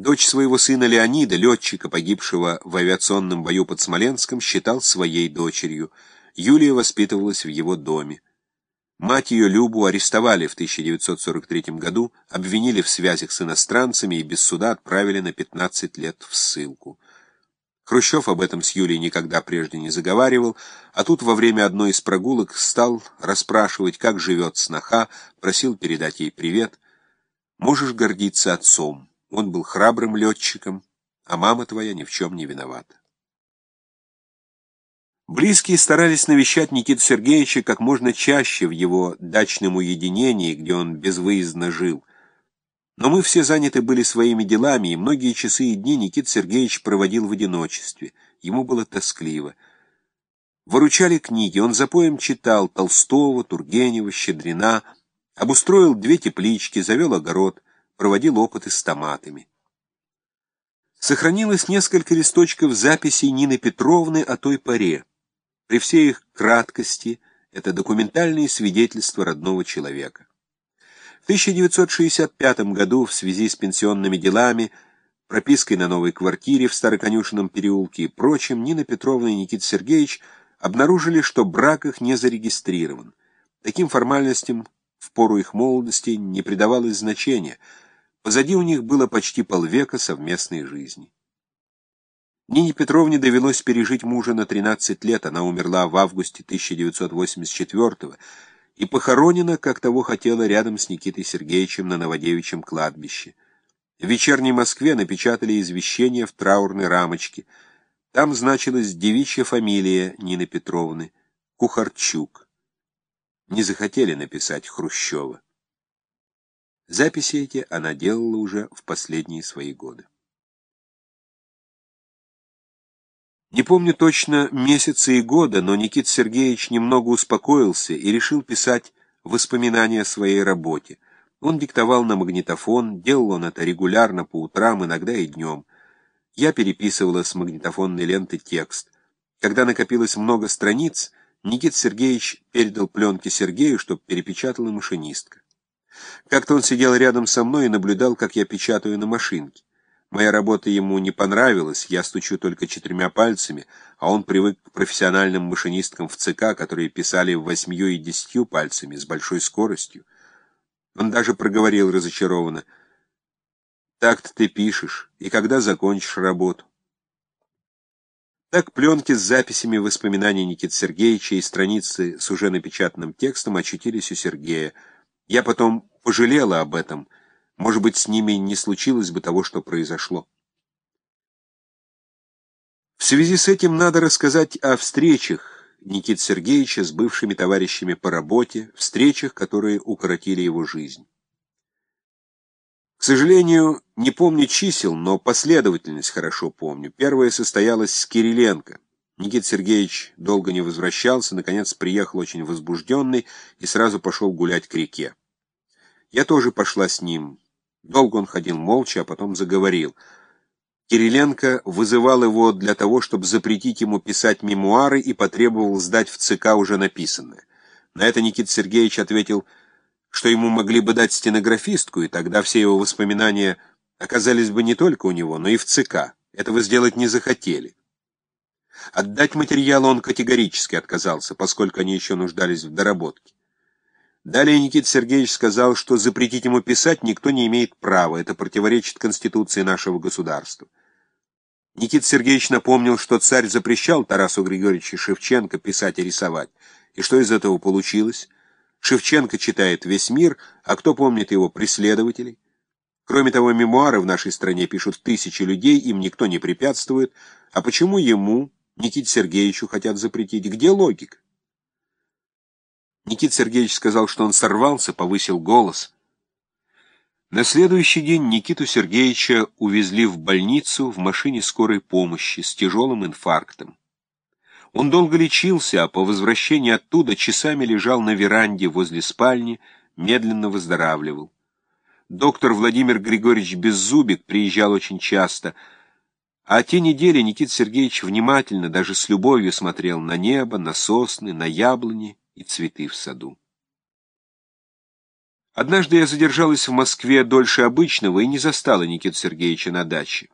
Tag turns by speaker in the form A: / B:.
A: Дочь своего сына Леонида, летчика, погибшего в авиационном бою под Смоленском, считал своей дочерью. Юлия воспитывалась в его доме. Мать ее, Любу, арестовали в 1943 году, обвинили в связях с иностранцами и без суда отправили на 15 лет в ссылку. Хрущев об этом с Юлией никогда прежде не заговаривал, а тут во время одной из прогулок стал расспрашивать, как живет сноха, просил передать ей привет. «Можешь гордиться отцом. Он был храбрым летчиком, а мама твоя ни в чем не виновата». Близкие старались навещать Никиту Сергеевича как можно чаще в его дачном уединении, где он безвыездно жил. Но мы все заняты были своими делами, и многие часы и дни Никит Сергеевич проводил в одиночестве. Ему было тоскливо. Выручали книги, он за поем читал Толстого, Тургенева, Щедрина, обустроил две теплички, завел огород, проводил опыты с томатами. Сохранилось несколько листочков записей Нины Петровны о той поре. При всей их краткости это документальные свидетельства родного человека. В 1965 году в связи с пенсионными делами, пропиской на новой квартире в Староконюшенном переулке и прочим, Нина Петровна и Никита Сергеевич обнаружили, что брак их не зарегистрирован. Таким формальностям в пору их молодости не придавалось значения. Позади у них было почти полвека совместной жизни. Нине Петровне довелось пережить мужа на 13 лет, она умерла в августе 1984 и похоронена, как того хотела, рядом с Никитой Сергеевичем на Новодевичьем кладбище. В вечерней Москве напечатали извещение в траурной рамочке. Там значилась девичья фамилия Нины Петровны — Кухарчук. Не захотели написать Хрущева. Записи эти она делала уже в последние свои годы. Не помню точно месяца и года, но Никит Сергеевич немного успокоился и решил писать воспоминания о своей работе. Он диктовал на магнитофон, делал он это регулярно по утрам, иногда и днем. Я переписывала с магнитофонной ленты текст. Когда накопилось много страниц, Никит Сергеевич передал пленки Сергею, чтобы перепечатала машинистка. Как-то он сидел рядом со мной и наблюдал, как я печатаю на машинке. Моя работа ему не понравилась, я стучу только четырьмя пальцами, а он привык к профессиональным машинисткам в ЦК, которые писали восьмью и десятью пальцами с большой скоростью. Он даже проговорил разочарованно. «Так-то ты пишешь, и когда закончишь работу?» Так пленки с записями воспоминаний Никиты Сергеевича и страницы с уже напечатанным текстом очутились у Сергея. Я потом пожалела об этом — может быть, с ними не случилось бы того, что произошло. В связи с этим надо рассказать о встречах Никиты Сергеевича с бывшими товарищами по работе, встречах, которые укоротили его жизнь. К сожалению, не помню чисел, но последовательность хорошо помню. Первая состоялась с Кириленко. Никита Сергеевич долго не возвращался, наконец приехал очень возбужденный и сразу пошел гулять к реке. Я тоже пошла с ним. Долго он ходил молча, а потом заговорил. Кириленко вызывал его для того, чтобы запретить ему писать мемуары и потребовал сдать в ЦК уже написанное. На это Никита Сергеевич ответил, что ему могли бы дать стенографистку, и тогда все его воспоминания оказались бы не только у него, но и в ЦК. Этого сделать не захотели. Отдать материалы он категорически отказался, поскольку они еще нуждались в доработке. Далее Никита Сергеевич сказал, что запретить ему писать никто не имеет права, это противоречит Конституции нашего государства. Никита Сергеевич напомнил, что царь запрещал Тарасу Григорьевичу Шевченко писать и рисовать. И что из этого получилось? Шевченко читает весь мир, а кто помнит его преследователей? Кроме того, мемуары в нашей стране пишут тысячи людей, им никто не препятствует. А почему ему, Никите Сергеевичу, хотят запретить? Где логика? Никита Сергеевич сказал, что он сорвался, повысил голос. На следующий день Никиту Сергеевича увезли в больницу в машине скорой помощи с тяжелым инфарктом. Он долго лечился, а по возвращении оттуда часами лежал на веранде возле спальни, медленно выздоравливал. Доктор Владимир Григорьевич Беззубик приезжал очень часто, а те недели Никита Сергеевич внимательно, даже с любовью смотрел на небо, на сосны, на яблони, и цветы в саду. Однажды я задержалась в Москве дольше обычного и не застала Никиту Сергеевича на даче.